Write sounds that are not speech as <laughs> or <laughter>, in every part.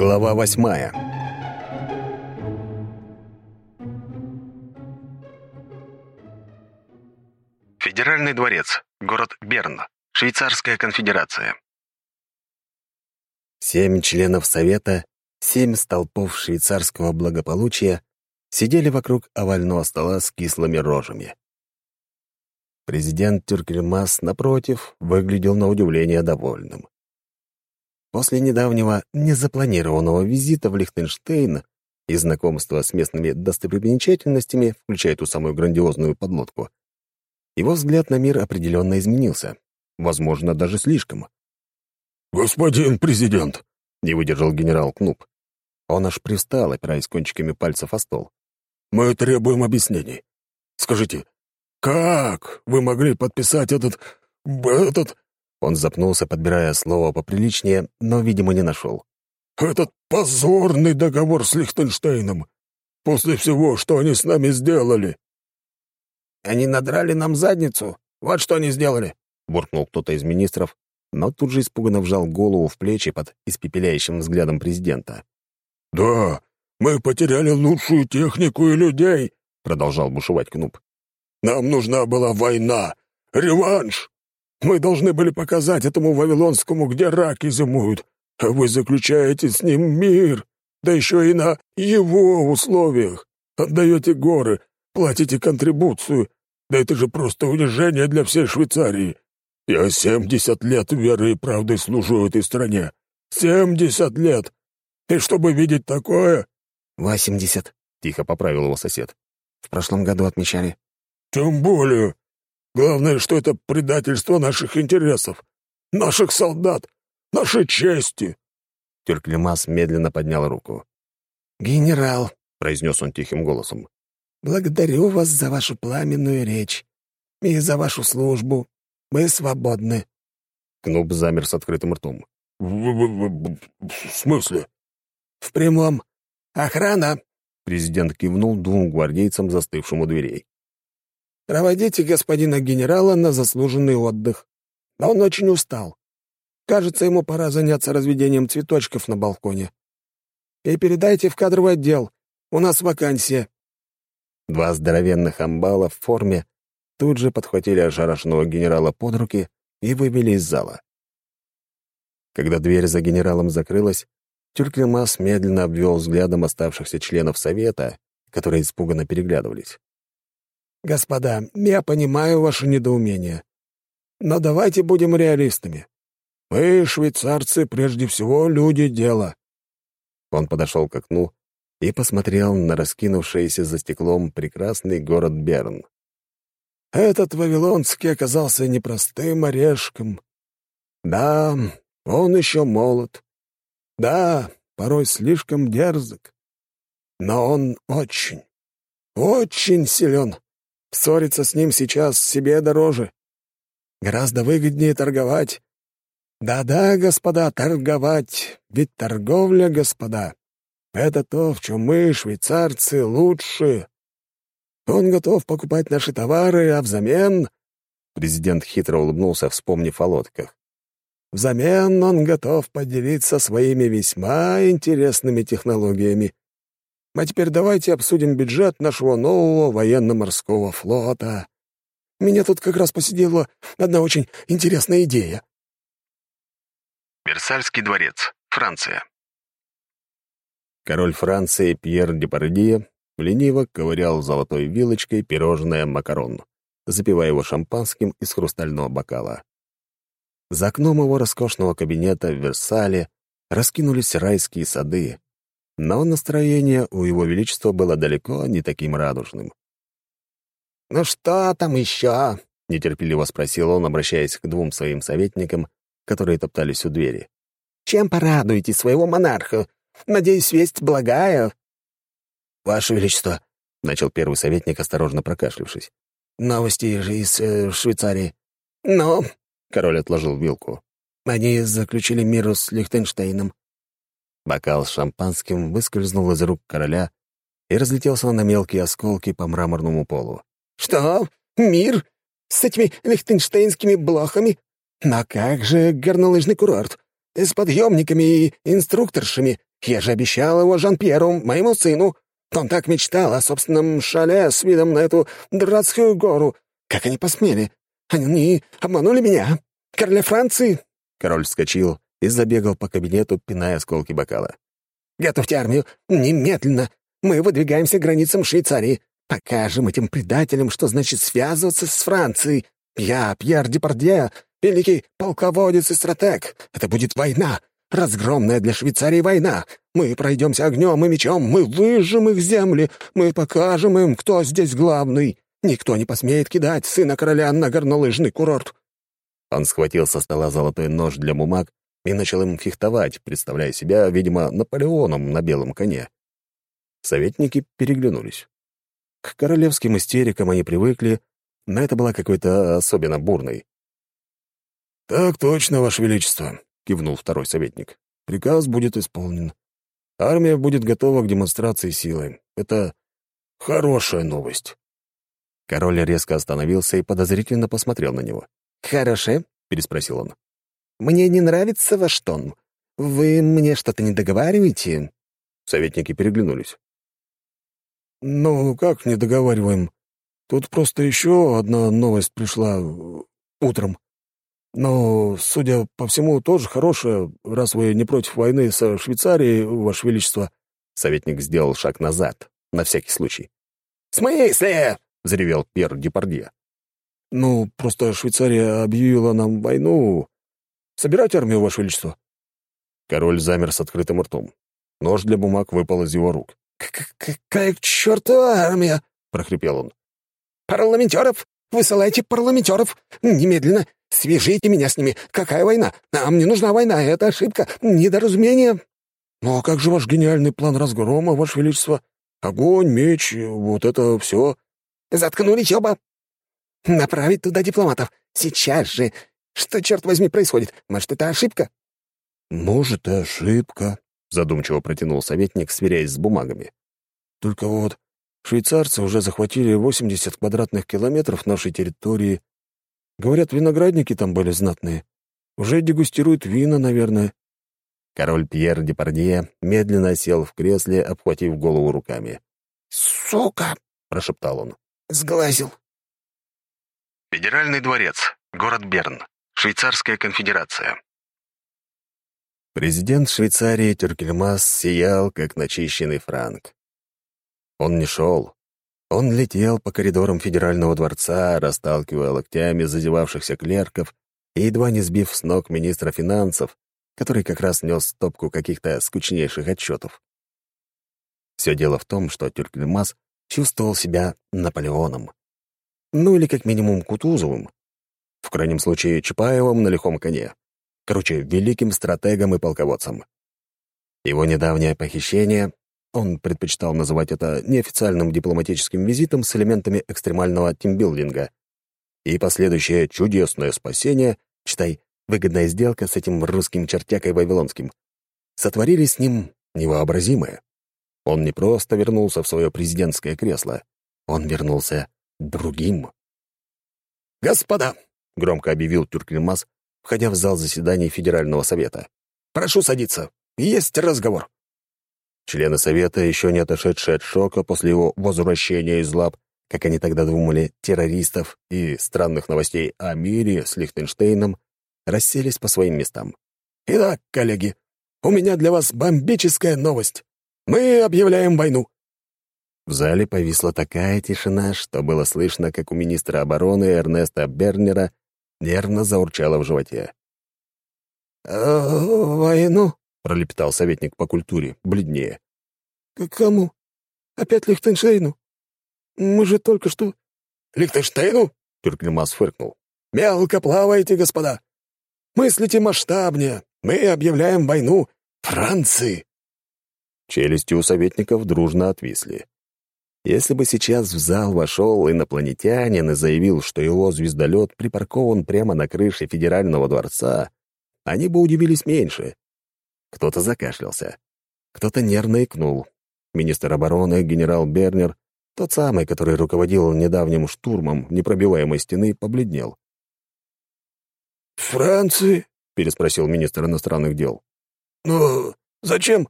Глава восьмая Федеральный дворец, город Берн, Швейцарская конфедерация. Семь членов Совета, семь столпов швейцарского благополучия сидели вокруг овального стола с кислыми рожами. Президент Тюркельмас, напротив, выглядел на удивление довольным. После недавнего незапланированного визита в Лихтенштейн и знакомства с местными достопримечательностями, включая ту самую грандиозную подлодку, его взгляд на мир определенно изменился. Возможно, даже слишком. «Господин президент!» — не выдержал генерал Кнуп. Он аж привстал, опираясь кончиками пальцев о стол. «Мы требуем объяснений. Скажите, как вы могли подписать этот... этот...» Он запнулся, подбирая слово поприличнее, но, видимо, не нашел. «Этот позорный договор с Лихтенштейном! После всего, что они с нами сделали!» «Они надрали нам задницу! Вот что они сделали!» — буркнул кто-то из министров, но тут же испуганно вжал голову в плечи под испепеляющим взглядом президента. «Да, мы потеряли лучшую технику и людей!» — продолжал бушевать Кнуп. «Нам нужна была война! Реванш! Мы должны были показать этому Вавилонскому, где раки зимуют, а вы заключаете с ним мир, да еще и на его условиях. Отдаете горы, платите контрибуцию. Да это же просто унижение для всей Швейцарии. Я семьдесят лет верой и правдой служу этой стране. Семьдесят лет! И чтобы видеть такое...» «Восемьдесят», — тихо поправил его сосед. «В прошлом году отмечали». «Тем более. Главное, что это предательство наших интересов, наших солдат, нашей чести». Тюрклемас медленно поднял руку. «Генерал», — произнес он тихим голосом, — «благодарю вас за вашу пламенную речь и за вашу службу. Мы свободны». Кнуп замер с открытым ртом. «В, в, в, в смысле?» «В прямом. Охрана!» Президент кивнул двум гвардейцам, застывшим у дверей. Проводите господина генерала на заслуженный отдых. Он очень устал. Кажется, ему пора заняться разведением цветочков на балконе. И передайте в кадровый отдел. У нас вакансия». Два здоровенных амбала в форме тут же подхватили ошарашенного генерала под руки и вывели из зала. Когда дверь за генералом закрылась, Тюрклемас медленно обвел взглядом оставшихся членов Совета, которые испуганно переглядывались. «Господа, я понимаю ваше недоумение. Но давайте будем реалистами. Мы, швейцарцы, прежде всего люди дела». Он подошел к окну и посмотрел на раскинувшийся за стеклом прекрасный город Берн. Этот Вавилонский оказался непростым орешком. Да, он еще молод. Да, порой слишком дерзок. Но он очень, очень силен. Ссориться с ним сейчас себе дороже. Гораздо выгоднее торговать. Да-да, господа, торговать. Ведь торговля, господа, это то, в чем мы, швейцарцы, лучшие. Он готов покупать наши товары, а взамен...» Президент хитро улыбнулся, вспомнив о лодках. «Взамен он готов поделиться своими весьма интересными технологиями. А теперь давайте обсудим бюджет нашего нового военно-морского флота. Меня тут как раз посидела одна очень интересная идея. Версальский дворец, Франция. Король Франции Пьер Депардье лениво ковырял золотой вилочкой пирожное макарон, запивая его шампанским из хрустального бокала. За окном его роскошного кабинета в Версале раскинулись райские сады, но настроение у его величества было далеко не таким радужным. «Ну что там еще?» — нетерпеливо спросил он, обращаясь к двум своим советникам, которые топтались у двери. «Чем порадуете своего монарха? Надеюсь, весть благая?» «Ваше Величество», — начал первый советник, осторожно прокашлившись. «Новости же из э, Швейцарии». «Ну?» — король отложил вилку. «Они заключили мир с Лихтенштейном. Бокал с шампанским выскользнул из рук короля и разлетелся на мелкие осколки по мраморному полу. «Что? Мир? С этими лихтенштейнскими блохами? Но как же горнолыжный курорт? С подъемниками и инструкторшами? Я же обещал его Жан-Пьеру, моему сыну. Он так мечтал о собственном шале с видом на эту дурацкую гору. Как они посмели? Они обманули меня. Короля Франции!» Король вскочил и забегал по кабинету, пиная осколки бокала. «Готовьте армию! Немедленно! Мы выдвигаемся к границам Швейцарии. Покажем этим предателям, что значит связываться с Францией. Я, Пьер Депардье, великий полководец и стратег. Это будет война, разгромная для Швейцарии война. Мы пройдемся огнем и мечом, мы выжжем их земли, мы покажем им, кто здесь главный. Никто не посмеет кидать сына короля на горнолыжный курорт». Он схватил со стола золотой нож для бумаг и начал им фехтовать, представляя себя, видимо, Наполеоном на белом коне. Советники переглянулись. К королевским истерикам они привыкли, но это была какой-то особенно бурной. «Так точно, Ваше Величество», — кивнул второй советник. «Приказ будет исполнен. Армия будет готова к демонстрации силы. Это хорошая новость». Король резко остановился и подозрительно посмотрел на него. «Хорошая?» — переспросил он. «Мне не нравится ваш тон. Вы мне что-то не договариваете?» Советники переглянулись. «Ну, как не договариваем? Тут просто еще одна новость пришла э, утром. Но, судя по всему, тоже хорошая, раз вы не против войны со Швейцарией, Ваше Величество». Советник сделал шаг назад, на всякий случай. «В смысле?» — взревел Пьер Депардье. «Ну, просто Швейцария объявила нам войну. Собирать армию, Ваше Величество». Король замер с открытым ртом. Нож для бумаг выпал из его рук. «Какая к черту армия?» — прохрипел он. «Парламентеров! Высылайте парламентеров! Немедленно! Свяжите меня с ними! Какая война? Нам не нужна война, это ошибка, недоразумение!» «Ну а как же ваш гениальный план разгрома, Ваше Величество? Огонь, меч, вот это все?» «Заткнулись оба! Направить туда дипломатов! Сейчас же! Что, черт возьми, происходит? Может, это ошибка?» «Может, и ошибка», — задумчиво протянул советник, сверяясь с бумагами. «Только вот швейцарцы уже захватили 80 квадратных километров нашей территории. Говорят, виноградники там были знатные. Уже дегустируют вина, наверное». Король Пьер Депардье медленно сел в кресле, обхватив голову руками. «Сука!» — прошептал он. «Сглазил». Федеральный дворец, город Берн, Швейцарская конфедерация. Президент Швейцарии Тюркельмас сиял, как начищенный франк. Он не шел. Он летел по коридорам Федерального дворца, расталкивая локтями зазевавшихся клерков и едва не сбив с ног министра финансов, который как раз нес стопку каких-то скучнейших отчетов. Все дело в том, что Тюркельмас чувствовал себя Наполеоном. Ну или как минимум Кутузовым. В крайнем случае Чапаевым на лихом коне. Короче, великим стратегом и полководцем. Его недавнее похищение, он предпочитал называть это неофициальным дипломатическим визитом с элементами экстремального тимбилдинга, и последующее чудесное спасение, читай, выгодная сделка с этим русским чертякой Вавилонским, сотворили с ним невообразимое. Он не просто вернулся в свое президентское кресло, он вернулся другим. «Господа!» — громко объявил Тюрклимас, входя в зал заседаний Федерального совета. «Прошу садиться. Есть разговор». Члены совета, еще не отошедшие от шока после его возвращения из лап, как они тогда думали, террористов и странных новостей о мире с Лихтенштейном, расселись по своим местам. «Итак, коллеги, у меня для вас бомбическая новость. Мы объявляем войну». В зале повисла такая тишина, что было слышно, как у министра обороны Эрнеста Бернера нервно заурчало в животе. «Э, «Войну?» — пролепетал советник по культуре, бледнее. «К кому? Опять Лихтенштейну? Мы же только что...» «Лихтенштейну?» — Тюрклемас фыркнул. «Мелко плаваете, господа. Мыслите масштабнее. Мы объявляем войну Франции». Челюсти у советников дружно отвисли. Если бы сейчас в зал вошел инопланетянин и заявил, что его звездолет припаркован прямо на крыше Федерального дворца, они бы удивились меньше. Кто-то закашлялся. Кто-то нервно икнул. Министр обороны, генерал Бернер, тот самый, который руководил недавним штурмом непробиваемой стены, побледнел. «Франции?» — переспросил министр иностранных дел. «Ну, зачем?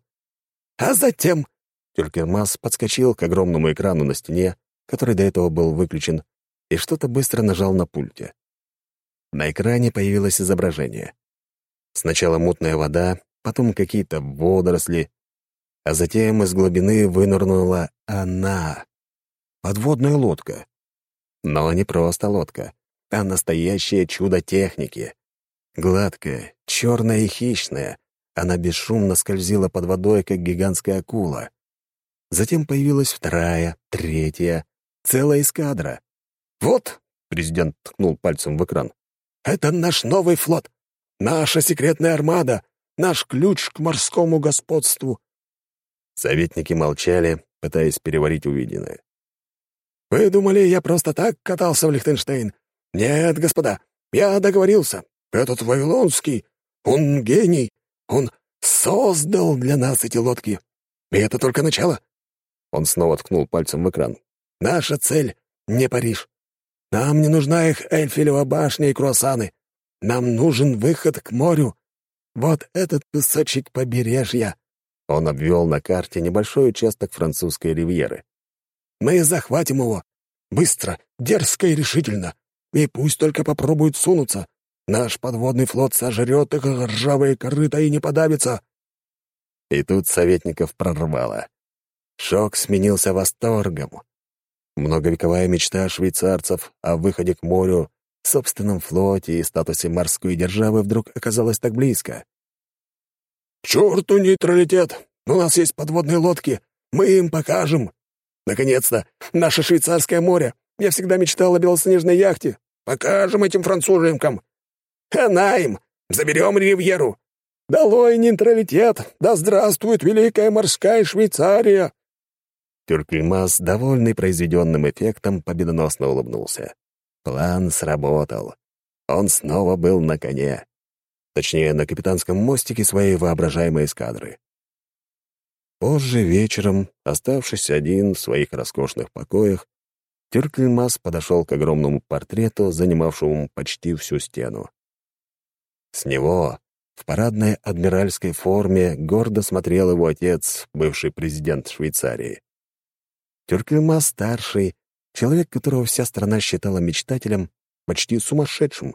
А затем...» Тюркермас подскочил к огромному экрану на стене, который до этого был выключен, и что-то быстро нажал на пульте. На экране появилось изображение. Сначала мутная вода, потом какие-то водоросли, а затем из глубины вынырнула она. Подводная лодка. Но не просто лодка, а настоящее чудо техники. Гладкая, черная и хищная, она бесшумно скользила под водой, как гигантская акула. Затем появилась вторая, третья, целая эскадра. «Вот», — президент ткнул пальцем в экран, — «это наш новый флот, наша секретная армада, наш ключ к морскому господству». Советники молчали, пытаясь переварить увиденное. «Вы думали, я просто так катался в Лихтенштейн? Нет, господа, я договорился. Этот Вавилонский, он гений, он создал для нас эти лодки. И это только начало». Он снова ткнул пальцем в экран. «Наша цель — не Париж. Нам не нужна их Эльфелева башня и круассаны. Нам нужен выход к морю. Вот этот кусочек побережья». Он обвел на карте небольшой участок французской ривьеры. «Мы захватим его. Быстро, дерзко и решительно. И пусть только попробуют сунуться. Наш подводный флот сожрет их ржавые корыта и не подавится». И тут советников прорвало. Шок сменился восторгом. Многовековая мечта швейцарцев о выходе к морю, собственном флоте и статусе морской державы вдруг оказалась так близко. «К черту нейтралитет! У нас есть подводные лодки, мы им покажем! Наконец-то! Наше швейцарское море! Я всегда мечтал о белоснежной яхте! Покажем этим француженкам! Она им! Заберем Ривьеру! Долой нейтралитет! Да здравствует великая морская Швейцария!» Тюркельмас, довольный произведенным эффектом, победоносно улыбнулся. План сработал. Он снова был на коне. Точнее, на капитанском мостике своей воображаемой эскадры. Позже вечером, оставшись один в своих роскошных покоях, Тюркельмас подошел к огромному портрету, занимавшему почти всю стену. С него, в парадной адмиральской форме, гордо смотрел его отец, бывший президент Швейцарии. Тюркельмас-старший, человек, которого вся страна считала мечтателем, почти сумасшедшим.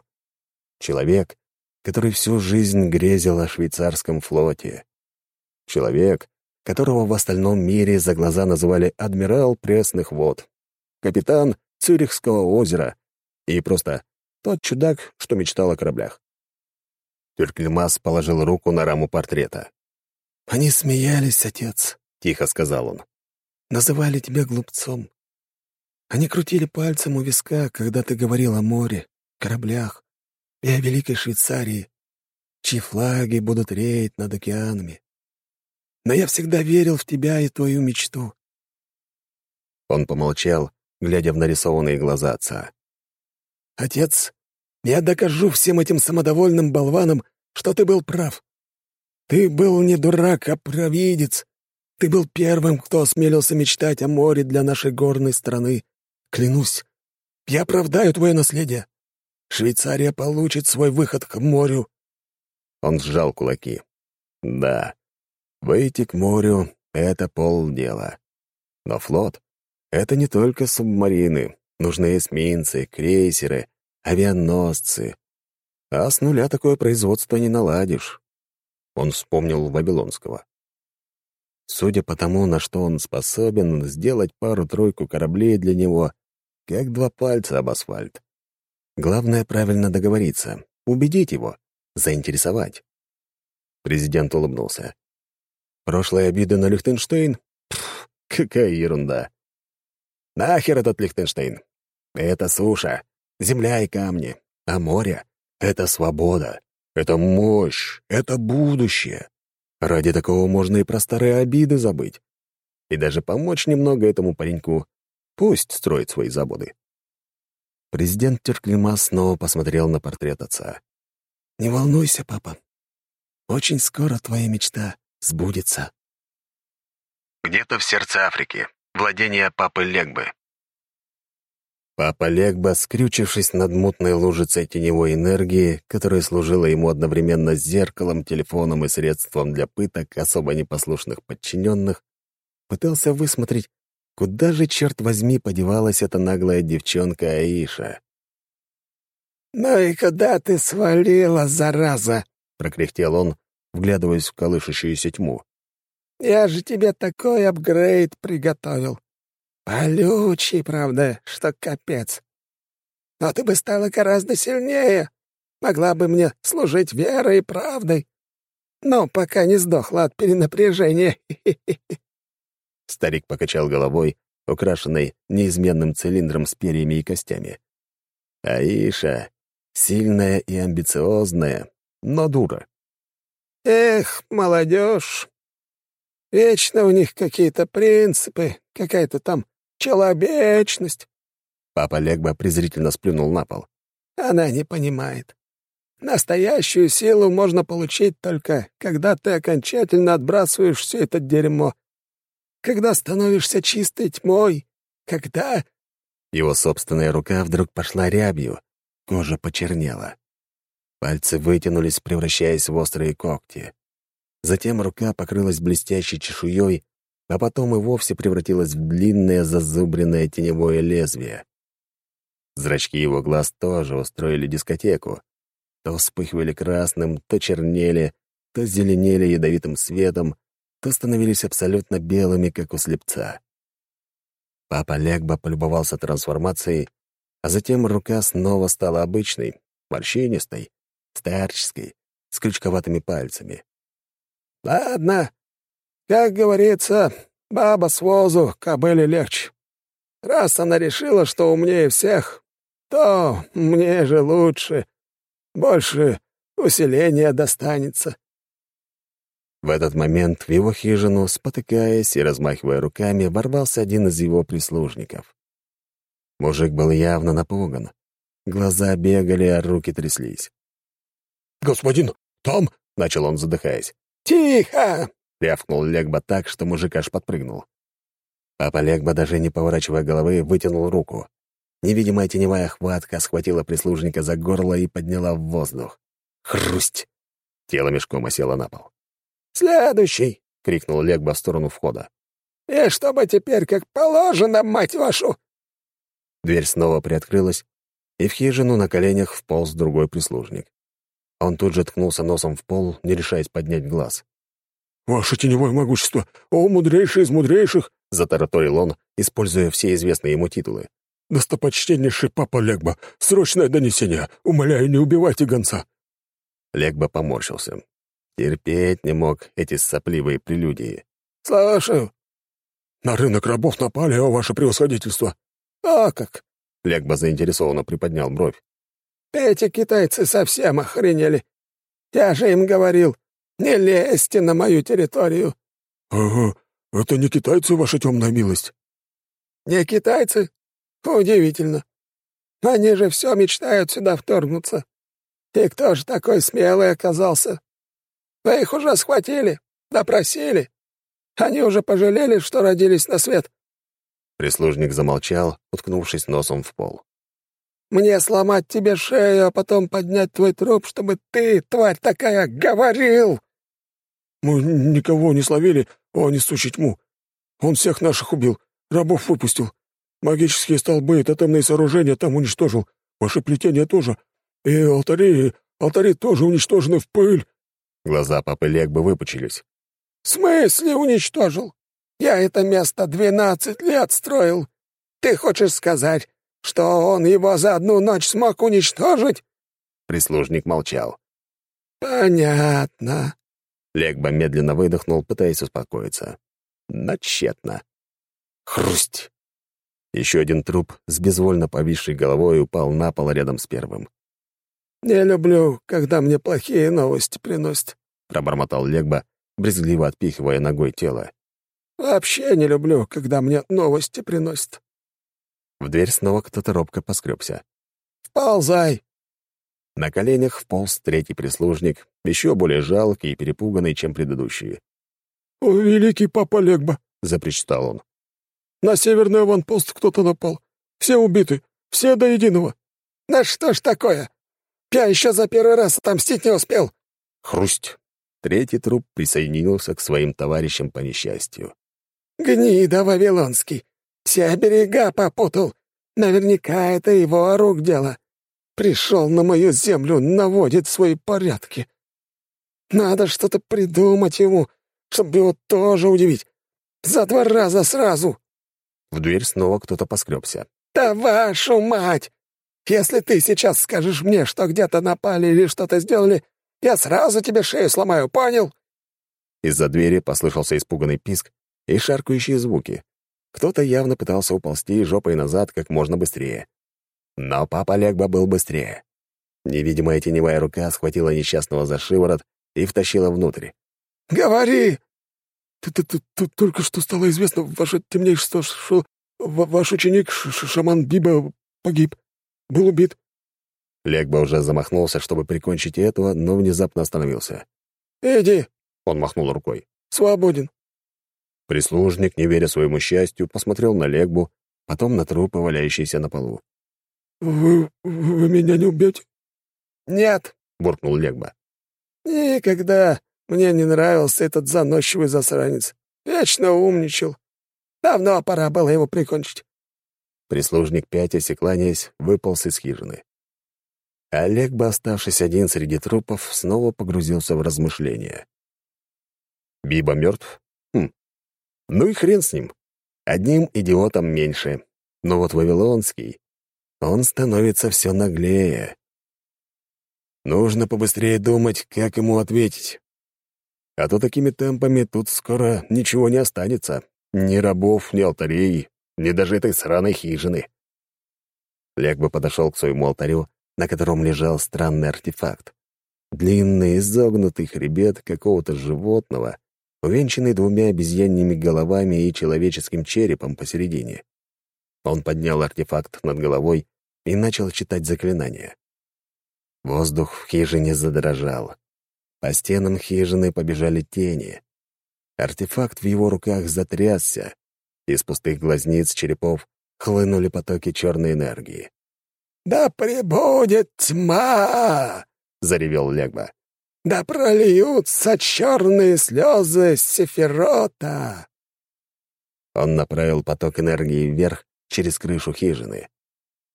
Человек, который всю жизнь грезил о швейцарском флоте. Человек, которого в остальном мире за глаза называли адмирал пресных вод, капитан Цюрихского озера и просто тот чудак, что мечтал о кораблях. Тюркельмас положил руку на раму портрета. «Они смеялись, отец», — тихо сказал он называли тебя глупцом. Они крутили пальцем у виска, когда ты говорил о море, кораблях и о Великой Швейцарии, чьи флаги будут реять над океанами. Но я всегда верил в тебя и твою мечту. Он помолчал, глядя в нарисованные глаза отца. «Отец, я докажу всем этим самодовольным болванам, что ты был прав. Ты был не дурак, а провидец, ты был первым, кто осмелился мечтать о море для нашей горной страны. Клянусь, я оправдаю твое наследие. Швейцария получит свой выход к морю». Он сжал кулаки. «Да, выйти к морю — это полдела. Но флот — это не только субмарины. Нужны эсминцы, крейсеры, авианосцы. А с нуля такое производство не наладишь». Он вспомнил Вавилонского. Судя по тому, на что он способен, сделать пару-тройку кораблей для него, как два пальца об асфальт. Главное — правильно договориться, убедить его, заинтересовать. Президент улыбнулся. Прошлые обиды на Лихтенштейн? Пф, какая ерунда. Нахер этот Лихтенштейн? Это суша, земля и камни, а море — это свобода, это мощь, это будущее. Ради такого можно и про старые обиды забыть. И даже помочь немного этому пареньку. Пусть строит свои забуды. Президент Терклима снова посмотрел на портрет отца. «Не волнуйся, папа. Очень скоро твоя мечта сбудется». Где-то в сердце Африки. Владение папы Легбы. Папа Легба, скрючившись над мутной лужицей теневой энергии, которая служила ему одновременно зеркалом, телефоном и средством для пыток особо непослушных подчиненных, пытался высмотреть, куда же, черт возьми, подевалась эта наглая девчонка Аиша. «Ну и куда ты свалила, зараза?» — прокряхтел он, вглядываясь в колышущуюся тьму. «Я же тебе такой апгрейд приготовил. Полючий, правда, что капец. Но ты бы стала гораздо сильнее. Могла бы мне служить верой и правдой. Но пока не сдохла от перенапряжения. <laughs> Старик покачал головой, украшенной неизменным цилиндром с перьями и костями. Аиша — сильная и амбициозная, но дура. Эх, молодежь! Вечно у них какие-то принципы, какая-то там Человечность!» Папа Легба презрительно сплюнул на пол. «Она не понимает. Настоящую силу можно получить только, когда ты окончательно отбрасываешь все это дерьмо. Когда становишься чистой тьмой. Когда...» Его собственная рука вдруг пошла рябью, кожа почернела. Пальцы вытянулись, превращаясь в острые когти. Затем рука покрылась блестящей чешуей, а потом и вовсе превратилась в длинное зазубренное теневое лезвие. Зрачки его глаз тоже устроили дискотеку. То вспыхивали красным, то чернели, то зеленели ядовитым светом, то становились абсолютно белыми, как у слепца. Папа Легба полюбовался трансформацией, а затем рука снова стала обычной, морщинистой, старческой, с крючковатыми пальцами. «Ладно, как говорится, баба с возу, кобыле легче. Раз она решила, что умнее всех, то мне же лучше, больше усиления достанется. В этот момент в его хижину, спотыкаясь и размахивая руками, ворвался один из его прислужников. Мужик был явно напуган. Глаза бегали, а руки тряслись. «Господин, там...» — начал он, задыхаясь. «Тихо!» — рявкнул Легба так, что мужик аж подпрыгнул. Папа Легба, даже не поворачивая головы, вытянул руку. Невидимая теневая хватка схватила прислужника за горло и подняла в воздух. Хрусть! Тело мешком осело на пол. «Следующий!» — крикнул Легба в сторону входа. «И чтобы теперь как положено, мать вашу!» Дверь снова приоткрылась, и в хижину на коленях вполз другой прислужник. Он тут же ткнулся носом в пол, не решаясь поднять глаз. «Ваше теневое могущество! О, мудрейший из мудрейших!» — затараторил он, используя все известные ему титулы. «Достопочтеннейший папа Легба! Срочное донесение! Умоляю, не убивайте гонца!» Легба поморщился. Терпеть не мог эти сопливые прелюдии. «Слушаю!» «На рынок рабов напали, о ваше превосходительство!» «А как?» — Легба заинтересованно приподнял бровь. «Эти китайцы совсем охренели! Я же им говорил, не лезьте на мою территорию!» «Ага, это не китайцы, ваша темная милость?» «Не китайцы? Удивительно. Они же все мечтают сюда вторгнуться. И кто же такой смелый оказался? Вы их уже схватили, допросили. Они уже пожалели, что родились на свет». Прислужник замолчал, уткнувшись носом в пол. Мне сломать тебе шею, а потом поднять твой труп, чтобы ты, тварь такая, говорил!» «Мы никого не словили, о, несущий тьму. Он всех наших убил, рабов выпустил. Магические столбы и тотемные сооружения там уничтожил. Ваши плетения тоже. И алтари, алтари тоже уничтожены в пыль». Глаза папы Легбы выпучились. «В смысле уничтожил? Я это место двенадцать лет строил. Ты хочешь сказать, что он его за одну ночь смог уничтожить?» Прислужник молчал. «Понятно». Легба медленно выдохнул, пытаясь успокоиться. Но тщетно. Хрусть! Еще один труп с безвольно повисшей головой упал на пол рядом с первым. «Не люблю, когда мне плохие новости приносят», — пробормотал Легба, брезгливо отпихивая ногой тело. «Вообще не люблю, когда мне новости приносят». В дверь снова кто-то робко поскребся. «Вползай!» На коленях вполз третий прислужник, еще более жалкий и перепуганный, чем предыдущие. «О, великий папа Легба!» — запричитал он. «На северный аванпост кто-то напал. Все убиты. Все до единого». «Да что ж такое? Я еще за первый раз отомстить не успел». Хрусть. Третий труп присоединился к своим товарищам по несчастью. «Гнида Вавилонский! Все берега попутал! Наверняка это его рук дело. Пришел на мою землю, наводит свои порядки. Надо что-то придумать ему, чтобы его тоже удивить. За два раза сразу!» В дверь снова кто-то поскребся. «Да вашу мать! Если ты сейчас скажешь мне, что где-то напали или что-то сделали, я сразу тебе шею сломаю, понял?» Из-за двери послышался испуганный писк и шаркающие звуки. Кто-то явно пытался уползти жопой назад как можно быстрее. Но папа Легба был быстрее. Невидимая теневая рука схватила несчастного за шиворот и втащила внутрь. «Говори!» «Тут только что стало известно, ваше темнейшество, что ваш ученик, шаман Биба, погиб, был убит». Легба уже замахнулся, чтобы прикончить этого, но внезапно остановился. «Иди!» — он махнул рукой. «Свободен». Прислужник, не веря своему счастью, посмотрел на Легбу, потом на трупы, валяющиеся на полу. «Вы... вы меня не убьете?» «Нет», — буркнул Легба. «Никогда мне не нравился этот заносчивый засранец. Вечно умничал. Давно пора было его прикончить». Прислужник пятясь и кланяясь, выполз из хижины. Олег бы, оставшись один среди трупов, снова погрузился в размышления. Биба мертв? Хм. Ну и хрен с ним. Одним идиотом меньше. Но вот Вавилонский, он становится все наглее. Нужно побыстрее думать, как ему ответить. А то такими темпами тут скоро ничего не останется. Ни рабов, ни алтарей, ни даже этой сраной хижины. Лег бы подошел к своему алтарю, на котором лежал странный артефакт. Длинный, изогнутый хребет какого-то животного, увенчанный двумя обезьяньими головами и человеческим черепом посередине. Он поднял артефакт над головой и начал читать заклинание. Воздух в хижине задрожал. По стенам хижины побежали тени. Артефакт в его руках затрясся. Из пустых глазниц черепов хлынули потоки черной энергии. «Да пребудет тьма!» — заревел Легба. «Да прольются черные слезы Сефирота!» Он направил поток энергии вверх через крышу хижины.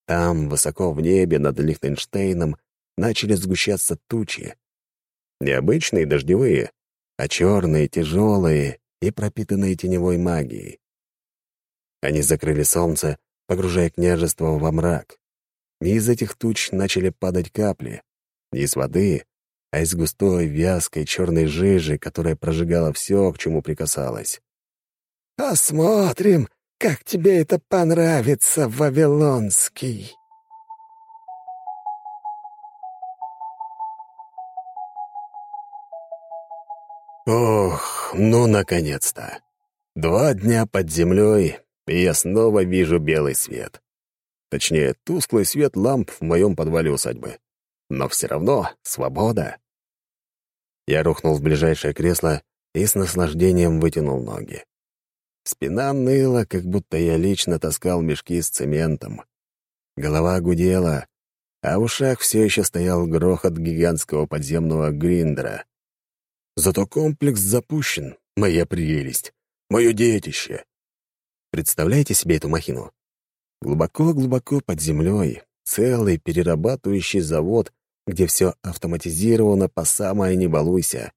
Там, высоко в небе над Лихтенштейном, начали сгущаться тучи. Необычные дождевые, а черные, тяжелые и пропитанные теневой магией. Они закрыли солнце, погружая княжество во мрак. И из этих туч начали падать капли. Не из воды, а из густой, вязкой черной жижи, которая прожигала все, к чему прикасалась. «Посмотрим, как тебе это понравится, Вавилонский!» Ох, ну, наконец-то! Два дня под землей, и я снова вижу белый свет. Точнее, тусклый свет ламп в моем подвале усадьбы. Но все равно свобода. Я рухнул в ближайшее кресло и с наслаждением вытянул ноги. Спина ныла, как будто я лично таскал мешки с цементом. Голова гудела, а в ушах все еще стоял грохот гигантского подземного гриндера. Зато комплекс запущен, моя прелесть, мое детище. Представляете себе эту махину? Глубоко-глубоко под землей целый перерабатывающий завод, где все автоматизировано по самое не балуйся.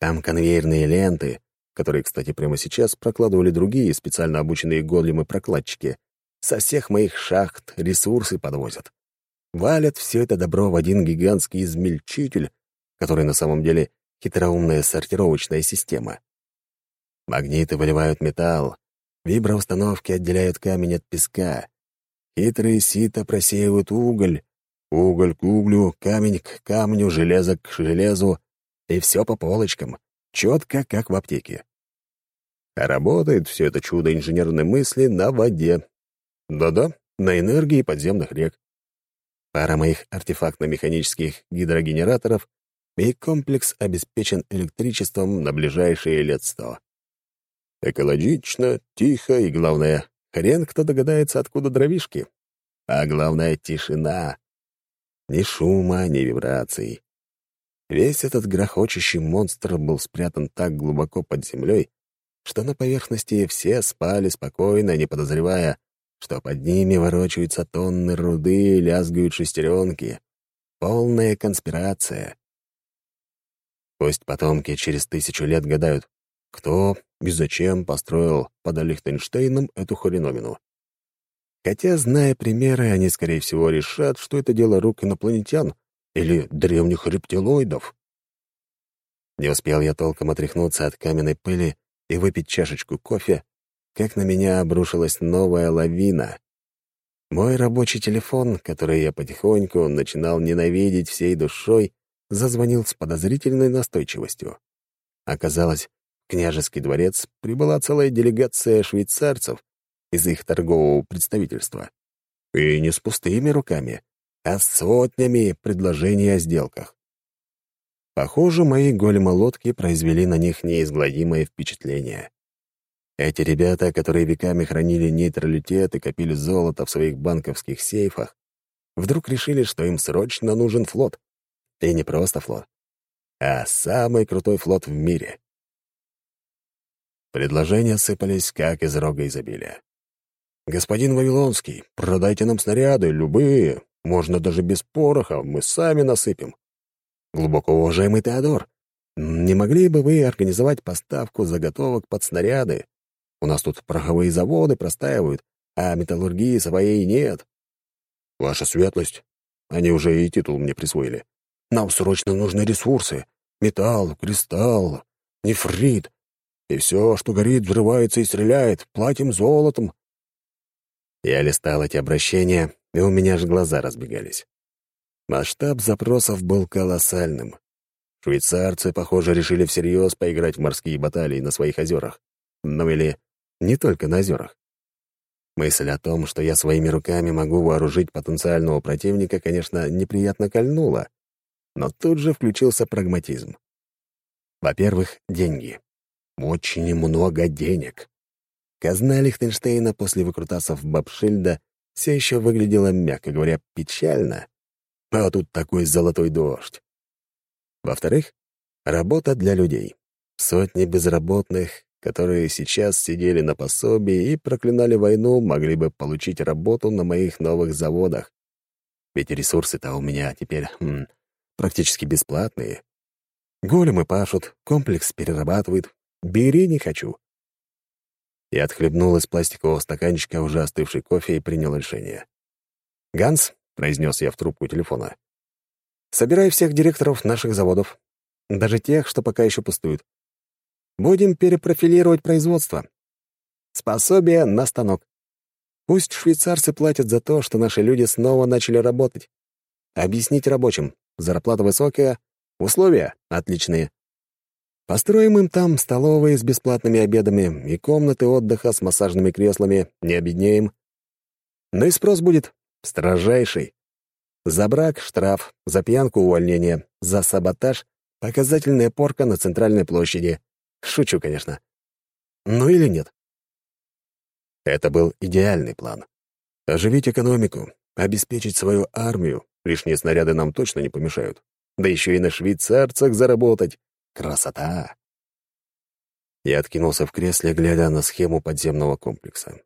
Там конвейерные ленты, которые, кстати, прямо сейчас прокладывали другие специально обученные големы-прокладчики, со всех моих шахт ресурсы подвозят. Валят все это добро в один гигантский измельчитель, который на самом деле хитроумная сортировочная система. Магниты выливают металл, виброустановки отделяют камень от песка, хитрые сито просеивают уголь, уголь к углю, камень к камню, железо к железу, и все по полочкам, четко, как в аптеке. А работает все это чудо инженерной мысли на воде. Да-да, на энергии подземных рек. Пара моих артефактно-механических гидрогенераторов и комплекс обеспечен электричеством на ближайшие лет сто. Экологично, тихо и, главное, хрен кто догадается, откуда дровишки. А главное — тишина. Ни шума, ни вибраций. Весь этот грохочущий монстр был спрятан так глубоко под землей, что на поверхности все спали спокойно, не подозревая, что под ними ворочаются тонны руды и лязгают шестеренки. Полная конспирация. Пусть потомки через тысячу лет гадают, кто и зачем построил под Лихтенштейном эту хреновину. Хотя, зная примеры, они, скорее всего, решат, что это дело рук инопланетян или древних рептилоидов. Не успел я толком отряхнуться от каменной пыли и выпить чашечку кофе, как на меня обрушилась новая лавина. Мой рабочий телефон, который я потихоньку начинал ненавидеть всей душой, зазвонил с подозрительной настойчивостью. Оказалось, в княжеский дворец прибыла целая делегация швейцарцев, из их торгового представительства. И не с пустыми руками, а сотнями предложений о сделках. Похоже, мои големолодки произвели на них неизгладимое впечатление. Эти ребята, которые веками хранили нейтралитет и копили золото в своих банковских сейфах, вдруг решили, что им срочно нужен флот. И не просто флот, а самый крутой флот в мире. Предложения сыпались, как из рога изобилия. «Господин Вавилонский, продайте нам снаряды, любые, можно даже без пороха, мы сами насыпем. Глубоко уважаемый Теодор, не могли бы вы организовать поставку заготовок под снаряды? У нас тут пороховые заводы простаивают, а металлургии своей нет. Ваша светлость, они уже и титул мне присвоили. Нам срочно нужны ресурсы. Металл, кристалл, нефрит. И все, что горит, взрывается и стреляет. Платим золотом. Я листал эти обращения, и у меня аж глаза разбегались. Масштаб запросов был колоссальным. Швейцарцы, похоже, решили всерьез поиграть в морские баталии на своих озерах. Ну или не только на озерах. Мысль о том, что я своими руками могу вооружить потенциального противника, конечно, неприятно кольнула, но тут же включился прагматизм. Во-первых, деньги. Очень много денег. Казна Лихтенштейна после выкрутасов Бабшильда все еще выглядела, мягко говоря, печально. А тут такой золотой дождь. Во-вторых, работа для людей. Сотни безработных, которые сейчас сидели на пособии и проклинали войну, могли бы получить работу на моих новых заводах. Ведь ресурсы-то у меня теперь хм, практически бесплатные. Големы пашут, комплекс перерабатывает. Бери не хочу. Я отхлебнул из пластикового стаканчика уже остывший кофе и принял решение. «Ганс», — произнес я в трубку телефона, — «собирай всех директоров наших заводов, даже тех, что пока еще пустуют. Будем перепрофилировать производство. Способие на станок. Пусть швейцарцы платят за то, что наши люди снова начали работать. Объяснить рабочим. Зарплата высокая, условия отличные. Построим им там столовые с бесплатными обедами и комнаты отдыха с массажными креслами, не обеднеем. Но и спрос будет строжайший. За брак — штраф, за пьянку — увольнение, за саботаж — показательная порка на центральной площади. Шучу, конечно. Ну или нет? Это был идеальный план. Оживить экономику, обеспечить свою армию, лишние снаряды нам точно не помешают. Да еще и на швейцарцах заработать. Красота! Я откинулся в кресле, глядя на схему подземного комплекса.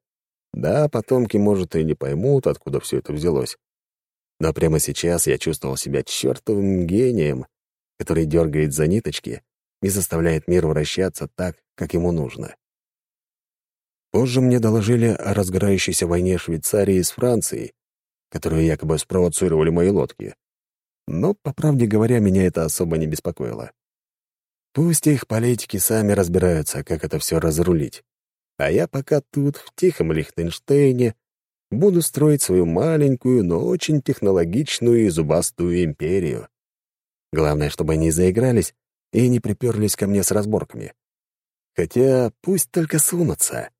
Да, потомки, может, и не поймут, откуда все это взялось. Но прямо сейчас я чувствовал себя чертовым гением, который дергает за ниточки и заставляет мир вращаться так, как ему нужно. Позже мне доложили о разгорающейся войне Швейцарии с Францией, которую якобы спровоцировали мои лодки. Но, по правде говоря, меня это особо не беспокоило. Пусть их политики сами разбираются, как это все разрулить. А я пока тут, в тихом Лихтенштейне, буду строить свою маленькую, но очень технологичную и зубастую империю. Главное, чтобы они заигрались и не приперлись ко мне с разборками. Хотя пусть только сунутся.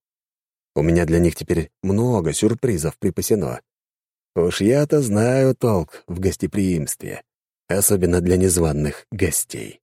У меня для них теперь много сюрпризов припасено. Уж я-то знаю толк в гостеприимстве, особенно для незваных гостей.